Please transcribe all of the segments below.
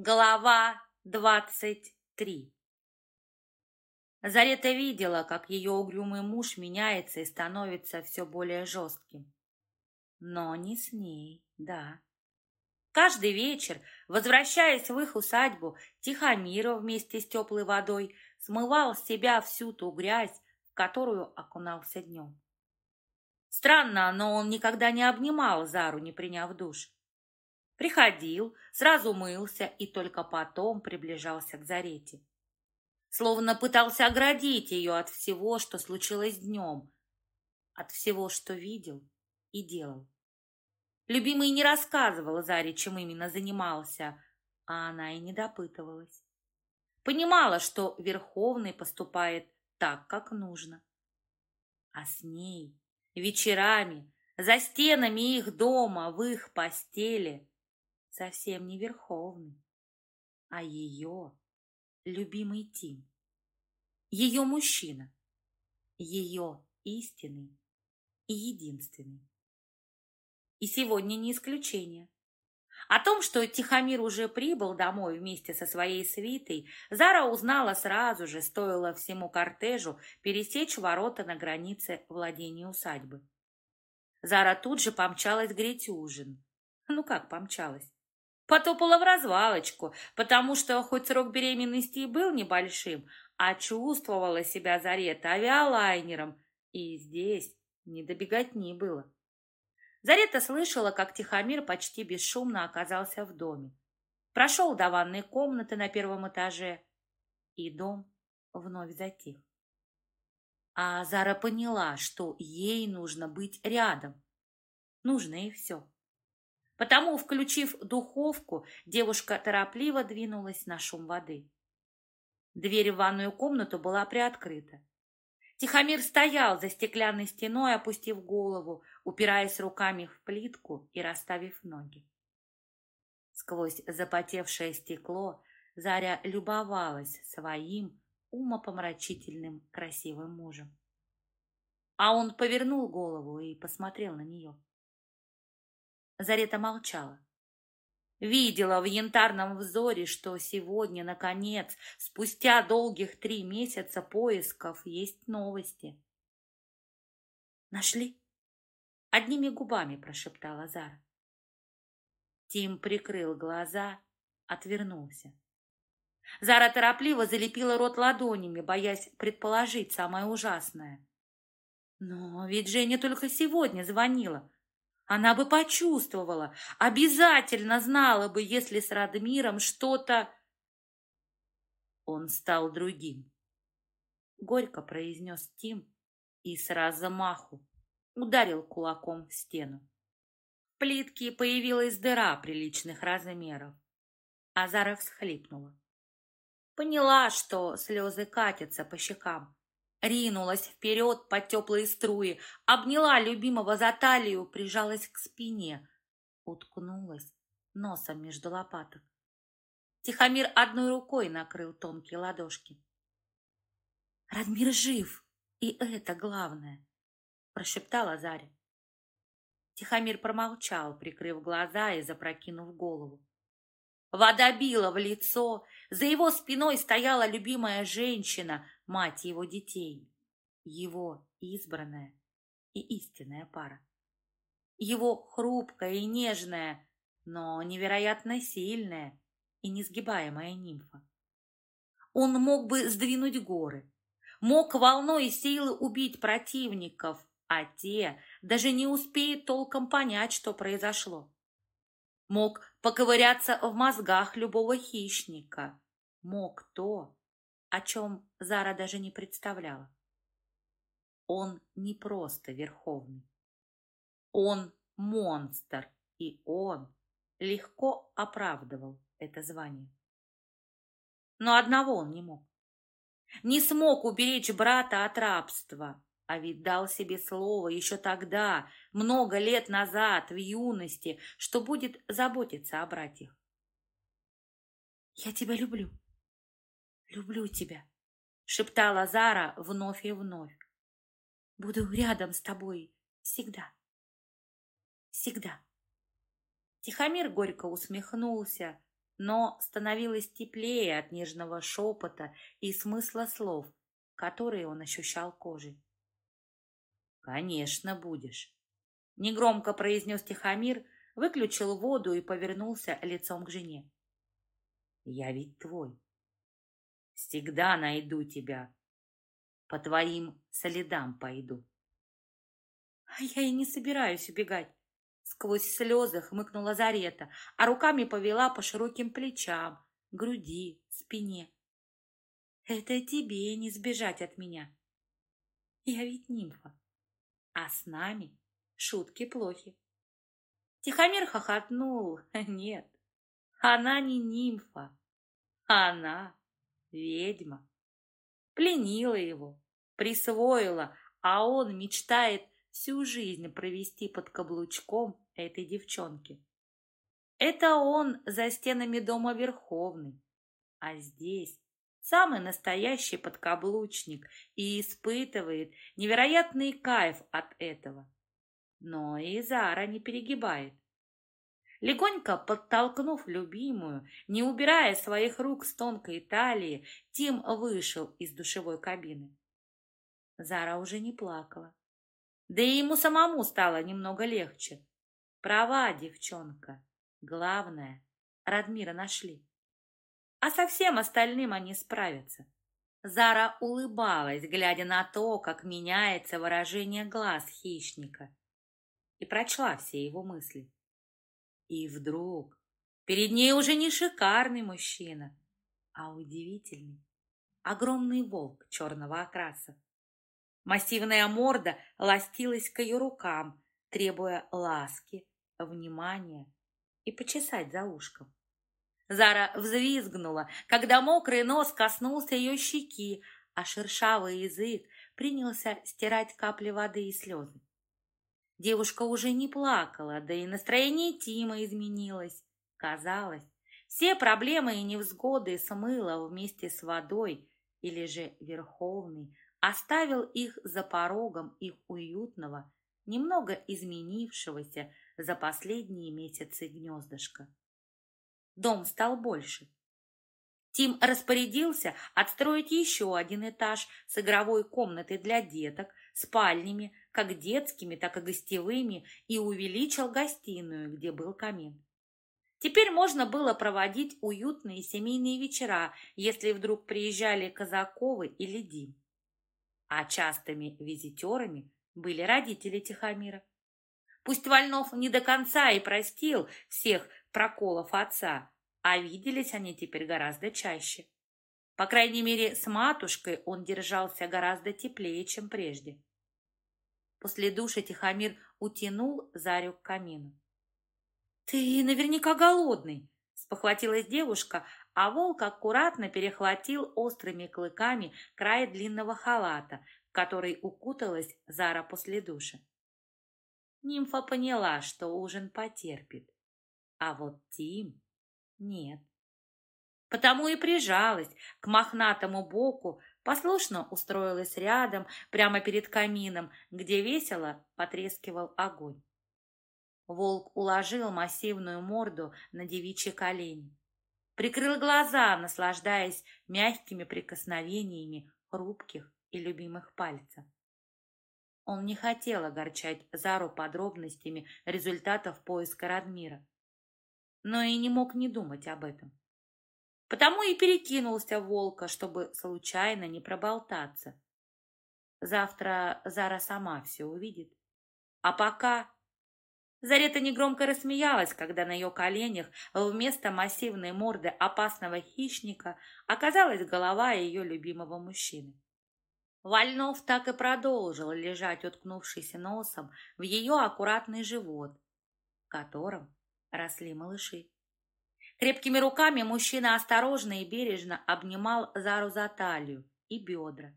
Глава двадцать три Зарета видела, как ее угрюмый муж меняется и становится все более жестким. Но не с ней, да. Каждый вечер, возвращаясь в их усадьбу, Тихомиров вместе с теплой водой смывал с себя всю ту грязь, в которую окунался днем. Странно, но он никогда не обнимал Зару, не приняв душ. Приходил, сразу мылся и только потом приближался к Зарете. Словно пытался оградить ее от всего, что случилось днем, от всего, что видел и делал. Любимый не рассказывал Заре, чем именно занимался, а она и не допытывалась. Понимала, что Верховный поступает так, как нужно. А с ней вечерами, за стенами их дома, в их постели, совсем не Верховный, а ее любимый Тим. Ее мужчина, ее истинный и единственный. И сегодня не исключение. О том, что Тихомир уже прибыл домой вместе со своей свитой, Зара узнала сразу же, стоило всему кортежу пересечь ворота на границе владения усадьбы. Зара тут же помчалась греть ужин. Ну как помчалась? Потопала в развалочку, потому что хоть срок беременности и был небольшим, а чувствовала себя Зарета авиалайнером, и здесь не добегать не было. Зарета слышала, как Тихомир почти бесшумно оказался в доме. Прошел до ванной комнаты на первом этаже, и дом вновь затих. А Зара поняла, что ей нужно быть рядом. Нужно и все. Потому, включив духовку, девушка торопливо двинулась на шум воды. Дверь в ванную комнату была приоткрыта. Тихомир стоял за стеклянной стеной, опустив голову, упираясь руками в плитку и расставив ноги. Сквозь запотевшее стекло Заря любовалась своим умопомрачительным красивым мужем. А он повернул голову и посмотрел на нее. Зарета молчала. Видела в янтарном взоре, что сегодня, наконец, спустя долгих три месяца поисков, есть новости. «Нашли?» — одними губами прошептала Зара. Тим прикрыл глаза, отвернулся. Зара торопливо залепила рот ладонями, боясь предположить самое ужасное. Но ведь Женя только сегодня звонила. Она бы почувствовала, обязательно знала бы, если с Радмиром что-то... Он стал другим. Горько произнес Тим и с размаху ударил кулаком в стену. В плитке появилась дыра приличных размеров. Азара всхлипнула. Поняла, что слезы катятся по щекам ринулась вперед под теплые струи, обняла любимого за талию, прижалась к спине, уткнулась носом между лопаток. Тихомир одной рукой накрыл тонкие ладошки. «Радмир жив, и это главное!» — прошептала Заря. Тихомир промолчал, прикрыв глаза и запрокинув голову. Вода била в лицо, за его спиной стояла любимая женщина, мать его детей, его избранная и истинная пара. Его хрупкая и нежная, но невероятно сильная и несгибаемая нимфа. Он мог бы сдвинуть горы, мог волной силы убить противников, а те даже не успеют толком понять, что произошло. Мог поковыряться в мозгах любого хищника. Мог то, о чем Зара даже не представляла. Он не просто верховный. Он монстр, и он легко оправдывал это звание. Но одного он не мог. Не смог уберечь брата от рабства, а ведь дал себе слово еще тогда, много лет назад, в юности, что будет заботиться о братьях. «Я тебя люблю», люблю тебя», — шептала Зара вновь и вновь. «Буду рядом с тобой всегда, всегда». Тихомир горько усмехнулся, но становилось теплее от нежного шепота и смысла слов, которые он ощущал кожей. «Конечно, будешь», — негромко произнес Тихомир, выключил воду и повернулся лицом к жене. «Я ведь твой. Всегда найду тебя. По твоим следам пойду». «А я и не собираюсь убегать. Сквозь слезы хмыкнула Зарета, а руками повела по широким плечам, груди, спине. Это тебе не сбежать от меня. Я ведь нимфа. А с нами шутки плохи. Тихомир хохотнул. Нет, она не нимфа. Она ведьма. Пленила его, присвоила, а он мечтает всю жизнь провести под каблучком этой девчонки. Это он за стенами дома Верховный, а здесь самый настоящий подкаблучник и испытывает невероятный кайф от этого. Но и Зара не перегибает. Легонько подтолкнув любимую, не убирая своих рук с тонкой талии, Тим вышел из душевой кабины. Зара уже не плакала. Да и ему самому стало немного легче. Права, девчонка. Главное, Радмира нашли. А со всем остальным они справятся. Зара улыбалась, глядя на то, как меняется выражение глаз хищника, и прочла все его мысли. И вдруг перед ней уже не шикарный мужчина, а удивительный, огромный волк черного окраса. Массивная морда ластилась к ее рукам, требуя ласки, внимания и почесать за ушком. Зара взвизгнула, когда мокрый нос коснулся ее щеки, а шершавый язык принялся стирать капли воды и слезы. Девушка уже не плакала, да и настроение Тима изменилось. Казалось, все проблемы и невзгоды смыло вместе с водой, или же Верховный оставил их за порогом их уютного, немного изменившегося за последние месяцы гнездышка. Дом стал больше. Тим распорядился отстроить еще один этаж с игровой комнатой для деток, спальнями, как детскими, так и гостевыми, и увеличил гостиную, где был камин. Теперь можно было проводить уютные семейные вечера, если вдруг приезжали Казаковы или Дим а частыми визитерами были родители Тихомира. Пусть Вольнов не до конца и простил всех проколов отца, а виделись они теперь гораздо чаще. По крайней мере, с матушкой он держался гораздо теплее, чем прежде. После душа Тихомир утянул Зарю к камину. «Ты наверняка голодный!» — спохватилась девушка, а волк аккуратно перехватил острыми клыками край длинного халата, в который укуталась Зара после душа. Нимфа поняла, что ужин потерпит, а вот Тим нет. Потому и прижалась к мохнатому боку, послушно устроилась рядом, прямо перед камином, где весело потрескивал огонь. Волк уложил массивную морду на девичьи колени прикрыл глаза, наслаждаясь мягкими прикосновениями хрупких и любимых пальцев. Он не хотел огорчать Зару подробностями результатов поиска Радмира, но и не мог не думать об этом. Потому и перекинулся волка, чтобы случайно не проболтаться. Завтра Зара сама все увидит. А пока Зарета негромко рассмеялась, когда на ее коленях вместо массивной морды опасного хищника оказалась голова ее любимого мужчины. Вольнов так и продолжил лежать, уткнувшись носом в ее аккуратный живот, в котором росли малыши. Крепкими руками мужчина осторожно и бережно обнимал Зару за талию и бедра.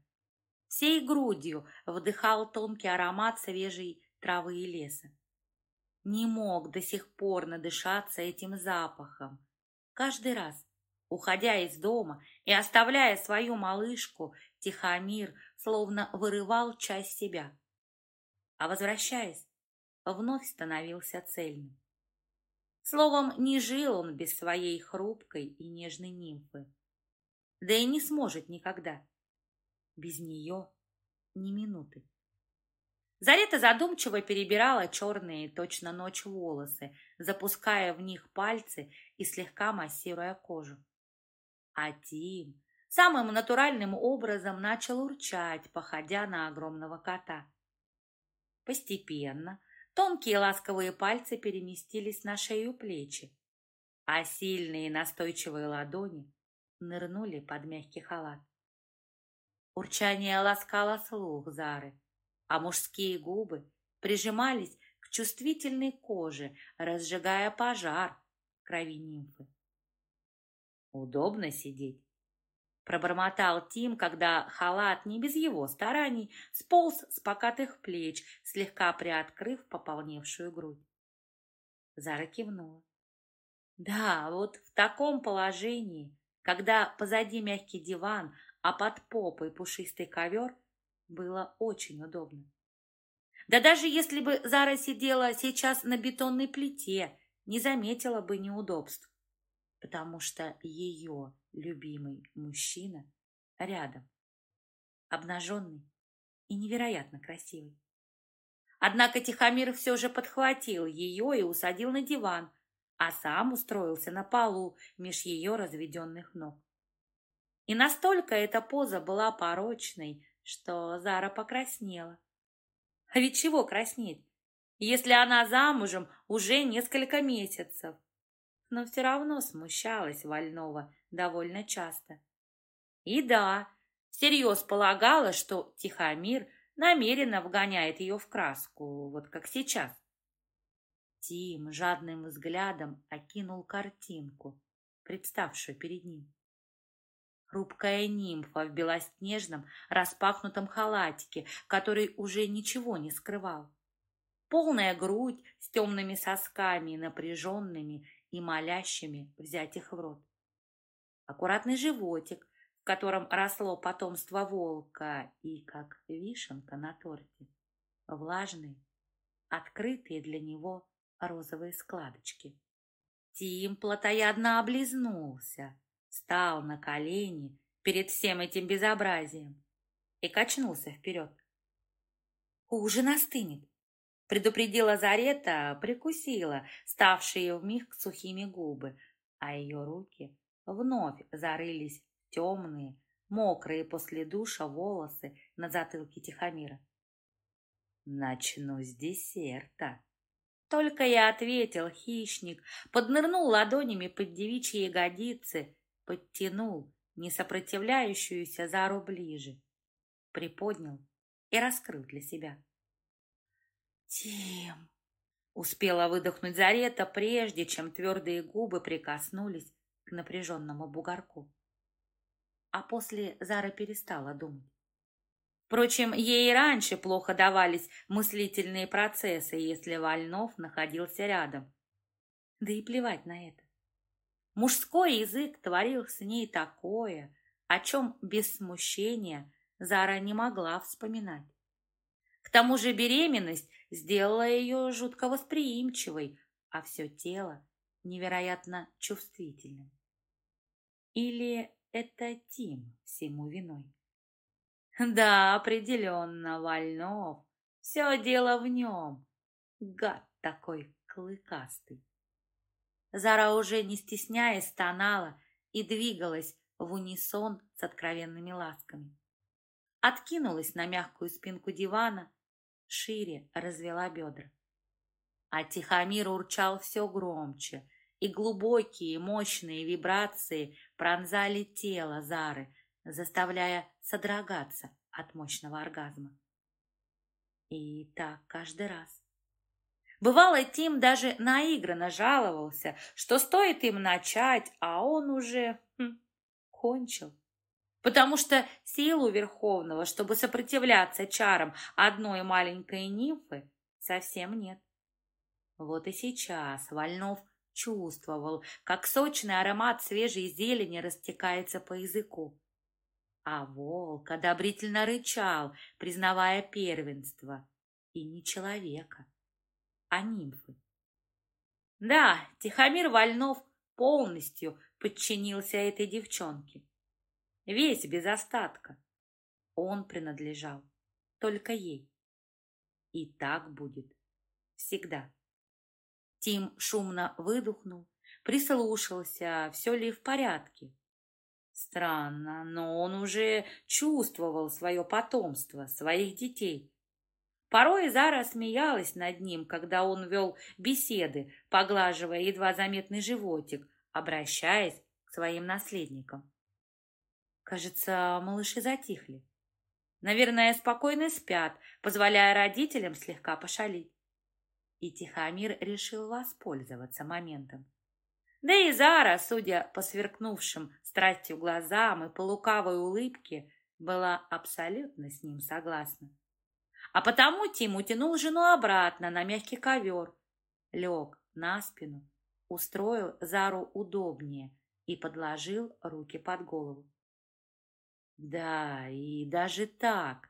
Всей грудью вдыхал тонкий аромат свежей травы и леса не мог до сих пор надышаться этим запахом. Каждый раз, уходя из дома и оставляя свою малышку, Тихомир словно вырывал часть себя. А возвращаясь, вновь становился цельным. Словом, не жил он без своей хрупкой и нежной нимфы. Да и не сможет никогда. Без нее ни минуты. Зарета задумчиво перебирала черные, точно ночь волосы, запуская в них пальцы и слегка массируя кожу. А Тим самым натуральным образом начал урчать, походя на огромного кота. Постепенно тонкие ласковые пальцы переместились на шею плечи, а сильные настойчивые ладони нырнули под мягкий халат. Урчание ласкало слух Зары, а мужские губы прижимались к чувствительной коже, разжигая пожар крови нимфы. Удобно сидеть. Пробормотал Тим, когда халат, не без его стараний, сполз с покатых плеч, слегка приоткрыв пополневшую грудь. Зара кивнула. Да, вот в таком положении, когда позади мягкий диван, а под попой пушистый ковер, было очень удобно. Да даже если бы Зара сидела сейчас на бетонной плите, не заметила бы неудобств, потому что ее любимый мужчина рядом, обнаженный и невероятно красивый. Однако Тихомир все же подхватил ее и усадил на диван, а сам устроился на полу меж ее разведенных ног. И настолько эта поза была порочной, что Зара покраснела. А ведь чего краснеть, если она замужем уже несколько месяцев? Но все равно смущалась Вольнова довольно часто. И да, всерьез полагала, что Тихомир намеренно вгоняет ее в краску, вот как сейчас. Тим жадным взглядом окинул картинку, представшую перед ним. Хрупкая нимфа в белоснежном распахнутом халатике, который уже ничего не скрывал. Полная грудь с темными сосками, напряженными и молящими взять их в рот. Аккуратный животик, в котором росло потомство волка и, как вишенка на торте, влажные, открытые для него розовые складочки. Тим плотоядно облизнулся, встал на колени перед всем этим безобразием и качнулся вперед. «Ужин остынет», — предупредила Зарета, прикусила ставшие вмиг сухими губы, а ее руки вновь зарылись в темные, мокрые после душа волосы на затылке Тихомира. «Начну с десерта», только я ответил, хищник, поднырнул ладонями под девичьи ягодицы подтянул несопротивляющуюся Зару ближе, приподнял и раскрыл для себя. «Тим!» — успела выдохнуть Зарета, прежде чем твердые губы прикоснулись к напряженному бугорку. А после Зара перестала думать. Впрочем, ей и раньше плохо давались мыслительные процессы, если Вольнов находился рядом. Да и плевать на это. Мужской язык творил с ней такое, о чем без смущения Зара не могла вспоминать. К тому же беременность сделала ее жутко восприимчивой, а все тело невероятно чувствительным. Или это Тим всему виной? Да, определенно, Вольнов. Все дело в нем. Гад такой клыкастый. Зара уже не стесняясь стонала и двигалась в унисон с откровенными ласками. Откинулась на мягкую спинку дивана, шире развела бедра. А Тихомир урчал все громче, и глубокие мощные вибрации пронзали тело Зары, заставляя содрогаться от мощного оргазма. И так каждый раз. Бывало, Тим даже наигранно жаловался, что стоит им начать, а он уже хм, кончил. Потому что силу Верховного, чтобы сопротивляться чарам одной маленькой нимфы, совсем нет. Вот и сейчас Вольнов чувствовал, как сочный аромат свежей зелени растекается по языку. А волк одобрительно рычал, признавая первенство, и не человека, а нимфы. Да, Тихомир Вольнов полностью подчинился этой девчонке. Весь без остатка. Он принадлежал только ей. И так будет всегда. Тим шумно выдохнул, прислушался, все ли в порядке. Странно, но он уже чувствовал свое потомство, своих детей. Порой Зара смеялась над ним, когда он вел беседы, поглаживая едва заметный животик, обращаясь к своим наследникам. Кажется, малыши затихли. Наверное, спокойно спят, позволяя родителям слегка пошалить. И Тихомир решил воспользоваться моментом. Да и Зара, судя по сверкнувшим страстью глазам и по лукавой улыбке, была абсолютно с ним согласна. А потому Тим утянул жену обратно на мягкий ковер, лег на спину, устроил Зару удобнее и подложил руки под голову. Да, и даже так.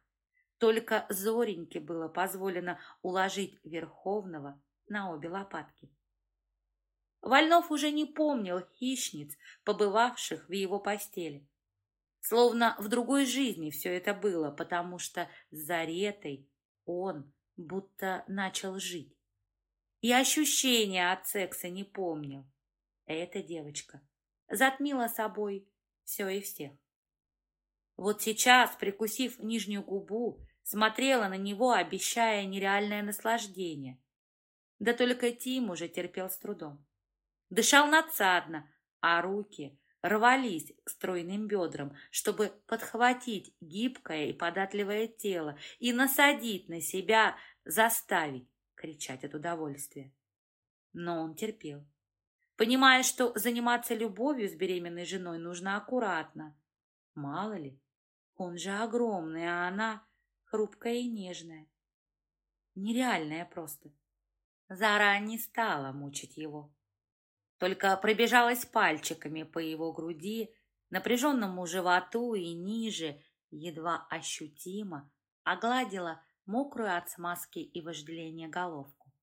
Только Зореньке было позволено уложить Верховного на обе лопатки. Вольнов уже не помнил хищниц, побывавших в его постели. Словно в другой жизни все это было, потому что с Заретой он будто начал жить. И ощущения от секса не помнил. Эта девочка затмила собой все и всех. Вот сейчас, прикусив нижнюю губу, смотрела на него, обещая нереальное наслаждение. Да только Тим уже терпел с трудом. Дышал надсадно, а руки рвались к стройным бедрам, чтобы подхватить гибкое и податливое тело и насадить на себя, заставить кричать от удовольствия. Но он терпел, понимая, что заниматься любовью с беременной женой нужно аккуратно. Мало ли, он же огромный, а она хрупкая и нежная. Нереальная просто. Зара не стала мучить его только пробежалась пальчиками по его груди, напряженному животу и ниже, едва ощутимо, огладила мокрую от смазки и вожделения головку.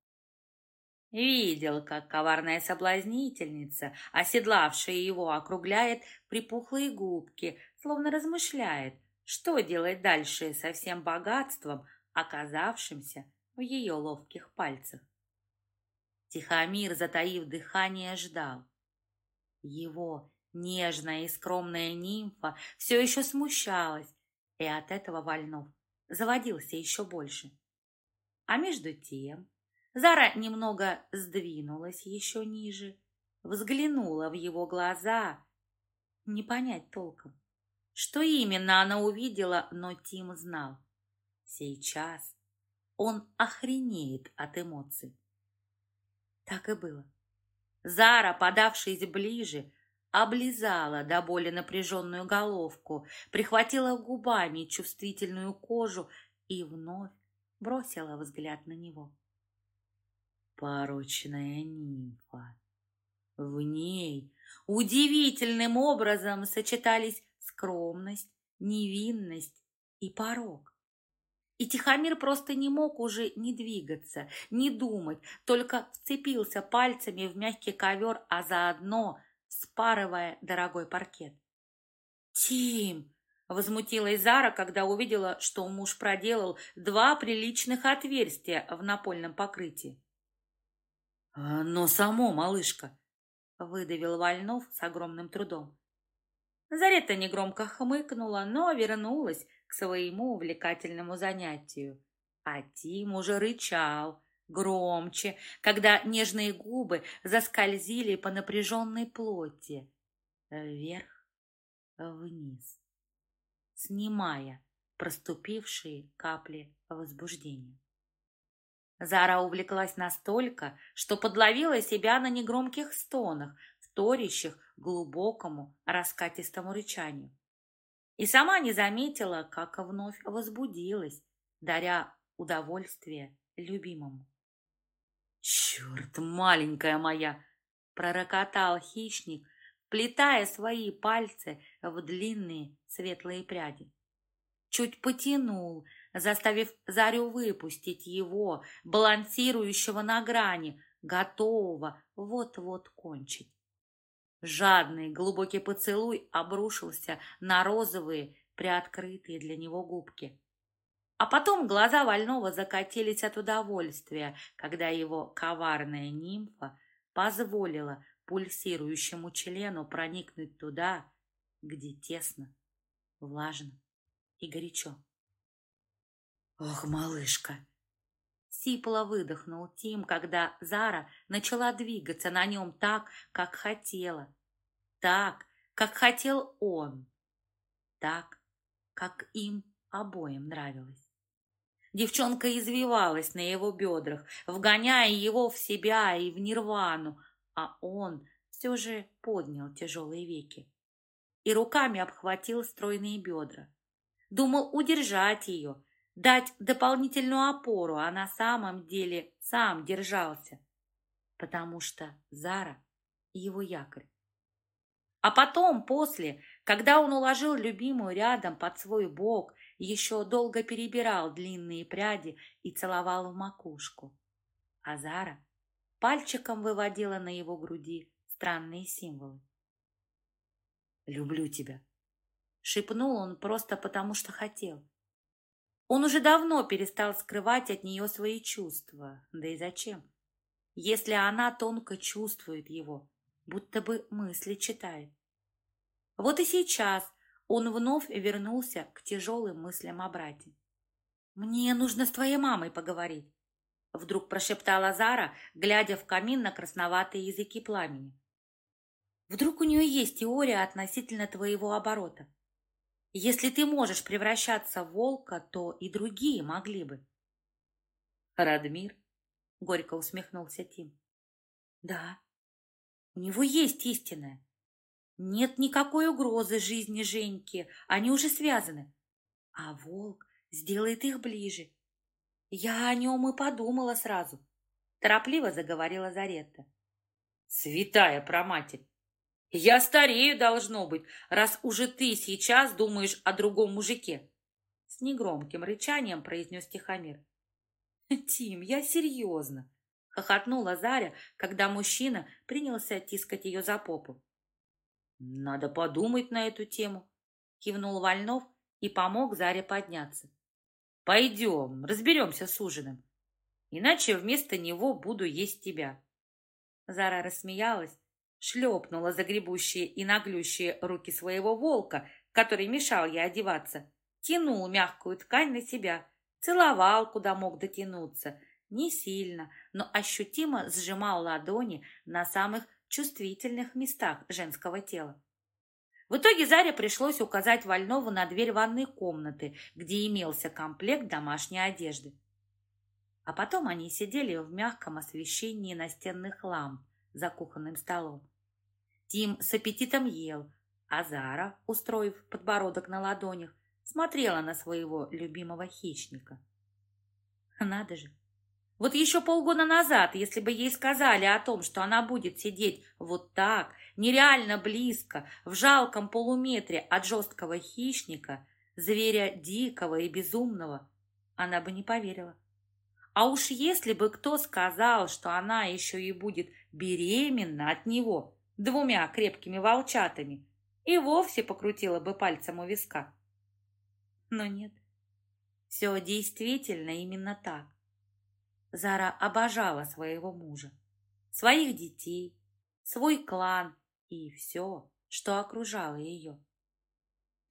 Видел, как коварная соблазнительница, оседлавшая его, округляет припухлые губки, словно размышляет, что делать дальше со всем богатством, оказавшимся в ее ловких пальцах. Тихомир, затаив дыхание, ждал. Его нежная и скромная нимфа все еще смущалась, и от этого Вольнов заводился еще больше. А между тем Зара немного сдвинулась еще ниже, взглянула в его глаза. Не понять толком, что именно она увидела, но Тим знал. Сейчас он охренеет от эмоций. Так и было. Зара, подавшись ближе, облизала до боли напряженную головку, прихватила губами чувствительную кожу и вновь бросила взгляд на него. Порочная нимфа. В ней удивительным образом сочетались скромность, невинность и порог. И Тихомир просто не мог уже ни двигаться, ни думать, только вцепился пальцами в мягкий ковер, а заодно спарывая дорогой паркет. «Тим!» — возмутилась Зара, когда увидела, что муж проделал два приличных отверстия в напольном покрытии. «А, «Но само, малышка!» — выдавил Вольнов с огромным трудом. Зарета негромко хмыкнула, но вернулась к своему увлекательному занятию. А Тим уже рычал, громче, когда нежные губы заскользили по напряженной плоти. Вверх, вниз, снимая проступившие капли возбуждения. Зара увлеклась настолько, что подловила себя на негромких стонах, вторящих глубокому раскатистому рычанию и сама не заметила, как вновь возбудилась, даря удовольствие любимому. «Черт, маленькая моя!» — пророкотал хищник, плетая свои пальцы в длинные светлые пряди. Чуть потянул, заставив Зарю выпустить его, балансирующего на грани, готового вот-вот кончить. Жадный глубокий поцелуй обрушился на розовые, приоткрытые для него губки. А потом глаза Вольного закатились от удовольствия, когда его коварная нимфа позволила пульсирующему члену проникнуть туда, где тесно, влажно и горячо. «Ох, малышка!» Сипло выдохнул Тим, когда Зара начала двигаться на нем так, как хотела. Так, как хотел он. Так, как им обоим нравилось. Девчонка извивалась на его бедрах, вгоняя его в себя и в нирвану, а он все же поднял тяжелые веки и руками обхватил стройные бедра. Думал удержать ее, дать дополнительную опору, а на самом деле сам держался, потому что Зара — его якорь. А потом, после, когда он уложил любимую рядом под свой бок, еще долго перебирал длинные пряди и целовал в макушку. А Зара пальчиком выводила на его груди странные символы. «Люблю тебя», — шепнул он просто потому, что хотел. Он уже давно перестал скрывать от нее свои чувства. Да и зачем? Если она тонко чувствует его, будто бы мысли читает. Вот и сейчас он вновь вернулся к тяжелым мыслям о брате. «Мне нужно с твоей мамой поговорить», — вдруг прошептала Зара, глядя в камин на красноватые языки пламени. «Вдруг у нее есть теория относительно твоего оборота? Если ты можешь превращаться в волка, то и другие могли бы». «Радмир?» — горько усмехнулся Тим. «Да, у него есть истинное. Нет никакой угрозы жизни Женьки, они уже связаны. А волк сделает их ближе. Я о нем и подумала сразу. Торопливо заговорила Заретта. Святая проматерь! Я старею, должно быть, раз уже ты сейчас думаешь о другом мужике. С негромким рычанием произнес Тихомир. Тим, я серьезно. Хохотнула Заря, когда мужчина принялся тискать ее за попу. Надо подумать на эту тему, кивнул Вольнов и помог Заре подняться. Пойдем, разберемся с ужином. Иначе вместо него буду есть тебя. Зара рассмеялась, шлепнула загребущие и наглющие руки своего волка, который мешал ей одеваться, тянул мягкую ткань на себя, целовал, куда мог дотянуться, не сильно, но ощутимо сжимал ладони на самых чувствительных местах женского тела. В итоге Заре пришлось указать Вольнову на дверь ванной комнаты, где имелся комплект домашней одежды. А потом они сидели в мягком освещении настенных ламп за кухонным столом. Тим с аппетитом ел, а Зара, устроив подбородок на ладонях, смотрела на своего любимого хищника. Надо же, вот еще полгода назад, если бы ей сказали о том, что она будет сидеть вот так, нереально близко, в жалком полуметре от жесткого хищника, зверя дикого и безумного, она бы не поверила. А уж если бы кто сказал, что она еще и будет беременна от него двумя крепкими волчатами, и вовсе покрутила бы пальцем у виска. Но нет, все действительно именно так. Зара обожала своего мужа, своих детей, свой клан и все, что окружало ее.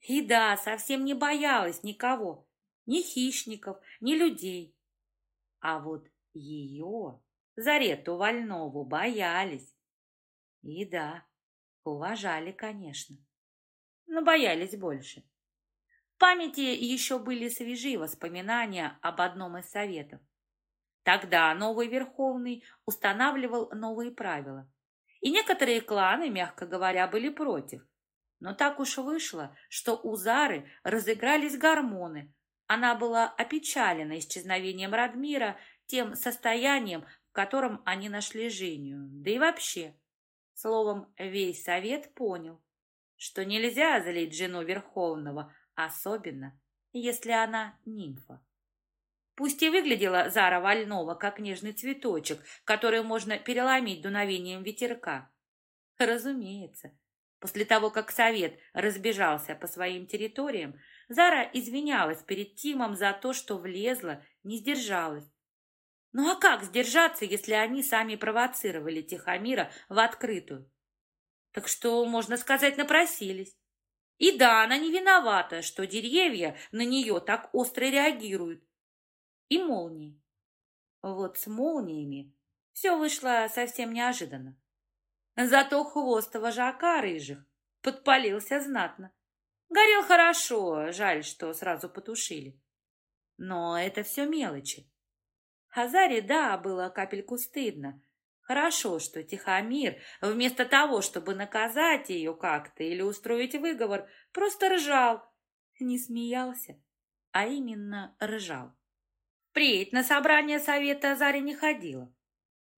И да, совсем не боялась никого, ни хищников, ни людей. А вот ее, Зарету Вольнову, боялись. И да, уважали, конечно, но боялись больше. В памяти еще были свежие воспоминания об одном из советов. Тогда новый Верховный устанавливал новые правила. И некоторые кланы, мягко говоря, были против. Но так уж вышло, что у Зары разыгрались гормоны. Она была опечалена исчезновением Радмира, тем состоянием, котором они нашли Женю. Да и вообще, словом, весь совет понял, что нельзя залить жену Верховного, особенно если она нимфа. Пусть и выглядела Зара Вольнова как нежный цветочек, который можно переломить дуновением ветерка. Разумеется. После того, как совет разбежался по своим территориям, Зара извинялась перед Тимом за то, что влезла, не сдержалась. Ну а как сдержаться, если они сами провоцировали Тихомира в открытую? Так что, можно сказать, напросились. И да, она не виновата, что деревья на нее так остро реагируют и молнии. Вот с молниями все вышло совсем неожиданно. Зато хвост вожака рыжих подпалился знатно. Горел хорошо, жаль, что сразу потушили. Но это все мелочи. Хазаре, да, было капельку стыдно. Хорошо, что Тихомир, вместо того, чтобы наказать ее как-то или устроить выговор, просто ржал. Не смеялся, а именно ржал. Впредь на собрание совета Заря не ходила.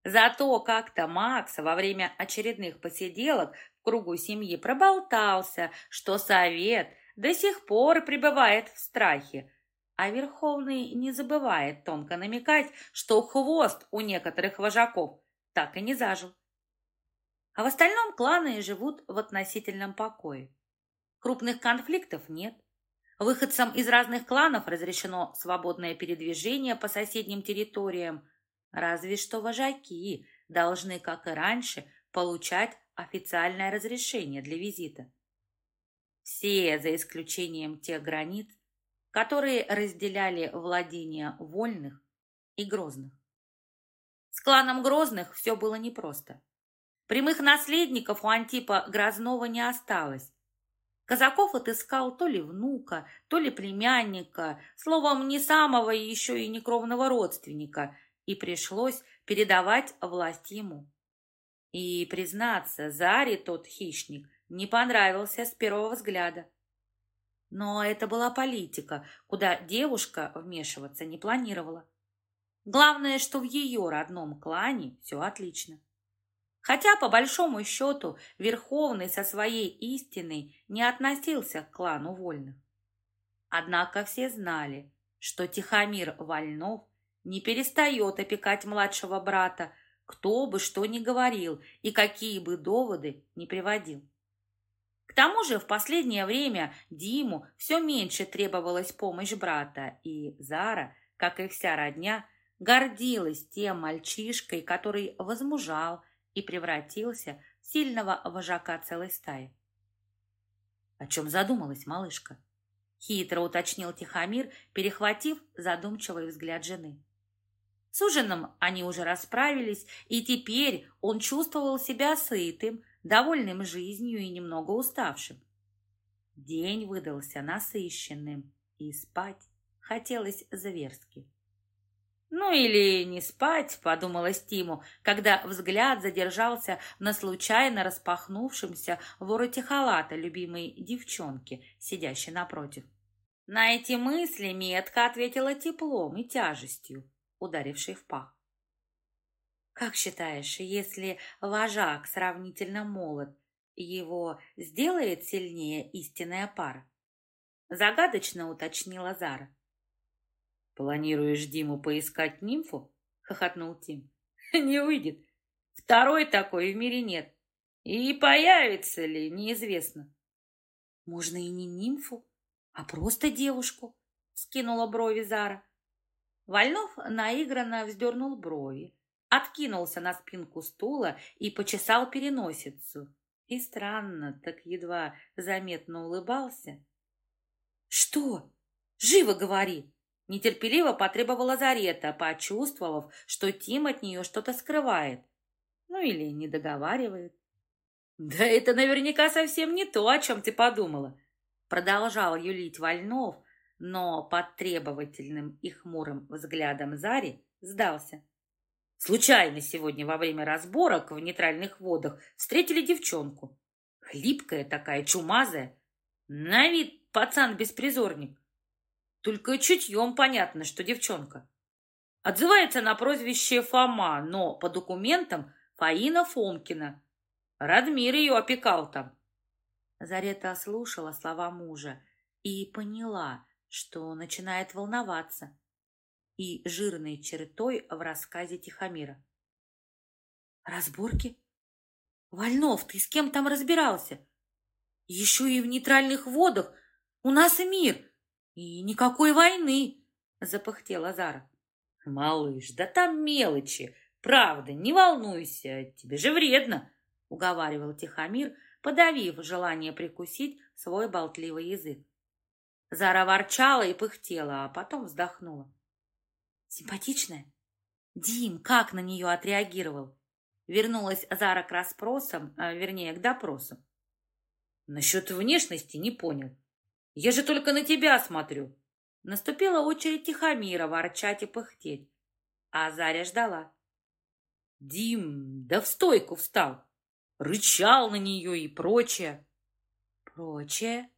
Зато как-то Макс во время очередных посиделок в кругу семьи проболтался, что совет до сих пор пребывает в страхе, а Верховный не забывает тонко намекать, что хвост у некоторых вожаков так и не зажил. А в остальном кланы живут в относительном покое. Крупных конфликтов нет, Выходцам из разных кланов разрешено свободное передвижение по соседним территориям. Разве что вожаки должны, как и раньше, получать официальное разрешение для визита. Все, за исключением тех границ, которые разделяли владения вольных и грозных. С кланом грозных все было непросто. Прямых наследников у Антипа Грозного не осталось, Казаков отыскал то ли внука, то ли племянника, словом, не самого еще и не кровного родственника, и пришлось передавать власть ему. И, признаться, Заре тот хищник не понравился с первого взгляда. Но это была политика, куда девушка вмешиваться не планировала. Главное, что в ее родном клане все отлично. Хотя, по большому счету, Верховный со своей истиной не относился к клану вольных. Однако все знали, что Тихомир Вольнов не перестает опекать младшего брата, кто бы что ни говорил и какие бы доводы ни приводил. Тому же в последнее время Диму все меньше требовалась помощь брата, и Зара, как и вся родня, гордилась тем мальчишкой, который возмужал, и превратился в сильного вожака целой стаи. О чем задумалась малышка? Хитро уточнил Тихомир, перехватив задумчивый взгляд жены. С ужином они уже расправились, и теперь он чувствовал себя сытым, довольным жизнью и немного уставшим. День выдался насыщенным, и спать хотелось зверски. «Ну или не спать», — подумала Стиму, когда взгляд задержался на случайно распахнувшемся вороте халата любимой девчонки, сидящей напротив. На эти мысли метка ответила теплом и тяжестью, ударившей в пах. «Как считаешь, если вожак сравнительно молод, его сделает сильнее истинная пара?» Загадочно уточнила Зара. «Планируешь Диму поискать нимфу?» — хохотнул Тим. «Не выйдет. Второй такой в мире нет. И появится ли, неизвестно». «Можно и не нимфу, а просто девушку», — скинула брови Зара. Вольнов наигранно вздернул брови, откинулся на спинку стула и почесал переносицу. И странно, так едва заметно улыбался. «Что? Живо говори!» Нетерпеливо потребовала Зарета, почувствовав, что Тим от нее что-то скрывает. Ну или не договаривает. «Да это наверняка совсем не то, о чем ты подумала», продолжал юлить Вольнов, но под требовательным и хмурым взглядом Зари сдался. Случайно сегодня во время разборок в нейтральных водах встретили девчонку. Хлипкая такая, чумазая. На вид пацан-беспризорник. Только чутьем понятно, что девчонка. Отзывается на прозвище Фома, но по документам Фаина Фомкина. Радмир ее опекал там. Зарета слушала слова мужа и поняла, что начинает волноваться. И жирной чертой в рассказе Тихомира. «Разборки? Вольнов, ты с кем там разбирался? Еще и в нейтральных водах. У нас и мир, и никакой войны!» — запыхтела Зара. «Малыш, да там мелочи. Правда, не волнуйся, тебе же вредно!» — уговаривал Тихомир, подавив желание прикусить свой болтливый язык. Зара ворчала и пыхтела, а потом вздохнула. Симпатичная? Дим как на нее отреагировал? Вернулась Зара к расспросам, а, вернее, к допросу. Насчет внешности не понял. Я же только на тебя смотрю. Наступила очередь Тихомира ворчать и пыхтеть, а Заря ждала. Дим, да в стойку встал. Рычал на нее и прочее. Прочее?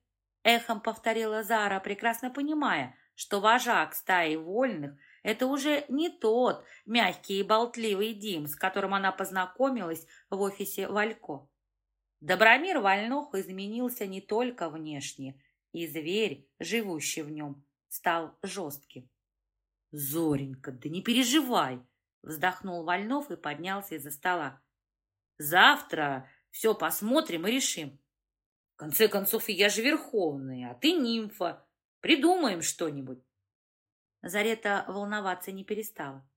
Эхом повторила Зара, прекрасно понимая, что вожак стаи вольных – это уже не тот мягкий и болтливый Дим, с которым она познакомилась в офисе Валько. Добромир Вольнох изменился не только внешне, и зверь, живущий в нем, стал жестким. «Зоренька, да не переживай!» – вздохнул Вольнов и поднялся из-за стола. «Завтра все посмотрим и решим конце концов, я же Верховная, а ты нимфа. Придумаем что-нибудь. Зарета волноваться не перестала.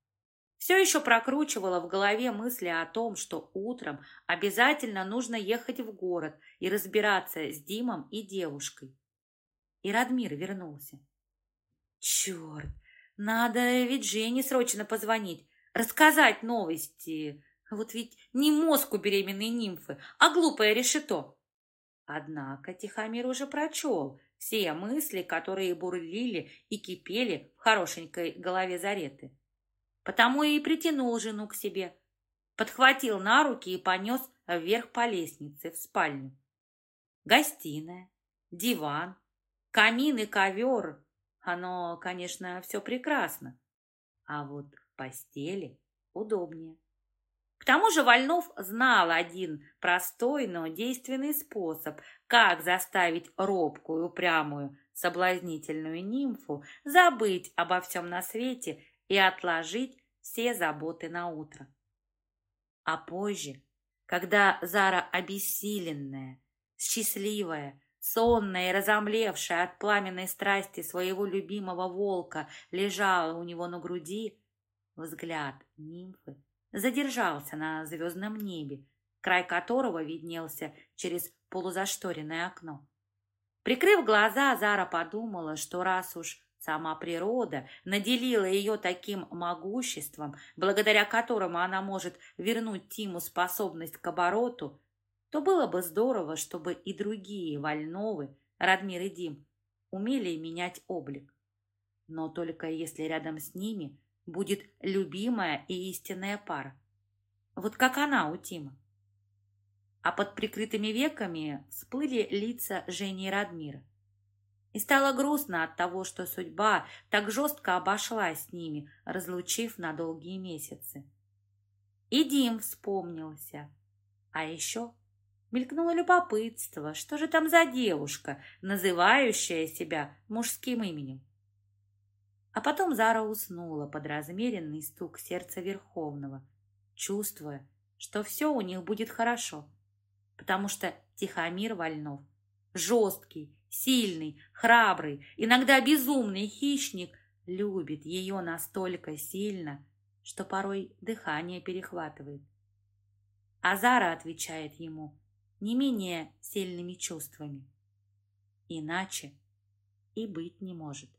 Все еще прокручивала в голове мысли о том, что утром обязательно нужно ехать в город и разбираться с Димом и девушкой. И Радмир вернулся. Черт, надо ведь Жене срочно позвонить, рассказать новости. Вот ведь не мозг у беременной нимфы, а глупое решето. Однако Тихомир уже прочел все мысли, которые бурлили и кипели в хорошенькой голове Зареты. Потому и притянул жену к себе, подхватил на руки и понес вверх по лестнице в спальню. Гостиная, диван, камин и ковер — оно, конечно, все прекрасно, а вот постели удобнее. К тому же Вольнов знал один простой, но действенный способ, как заставить робкую, упрямую, соблазнительную нимфу забыть обо всем на свете и отложить все заботы на утро. А позже, когда Зара обессиленная, счастливая, сонная и разомлевшая от пламенной страсти своего любимого волка лежала у него на груди, взгляд нимфы задержался на звездном небе, край которого виднелся через полузашторенное окно. Прикрыв глаза, Зара подумала, что раз уж сама природа наделила ее таким могуществом, благодаря которому она может вернуть Тиму способность к обороту, то было бы здорово, чтобы и другие Вольновы, Радмир и Дим, умели менять облик. Но только если рядом с ними будет любимая и истинная пара. Вот как она у Тима. А под прикрытыми веками всплыли лица Жени и Радмира. И стало грустно от того, что судьба так жестко обошлась с ними, разлучив на долгие месяцы. И Дим вспомнился. А еще мелькнуло любопытство, что же там за девушка, называющая себя мужским именем. А потом Зара уснула под размеренный стук сердца Верховного, чувствуя, что все у них будет хорошо, потому что Тихомир Вольнов жесткий, сильный, храбрый, иногда безумный хищник любит ее настолько сильно, что порой дыхание перехватывает. А Зара отвечает ему не менее сильными чувствами. Иначе и быть не может.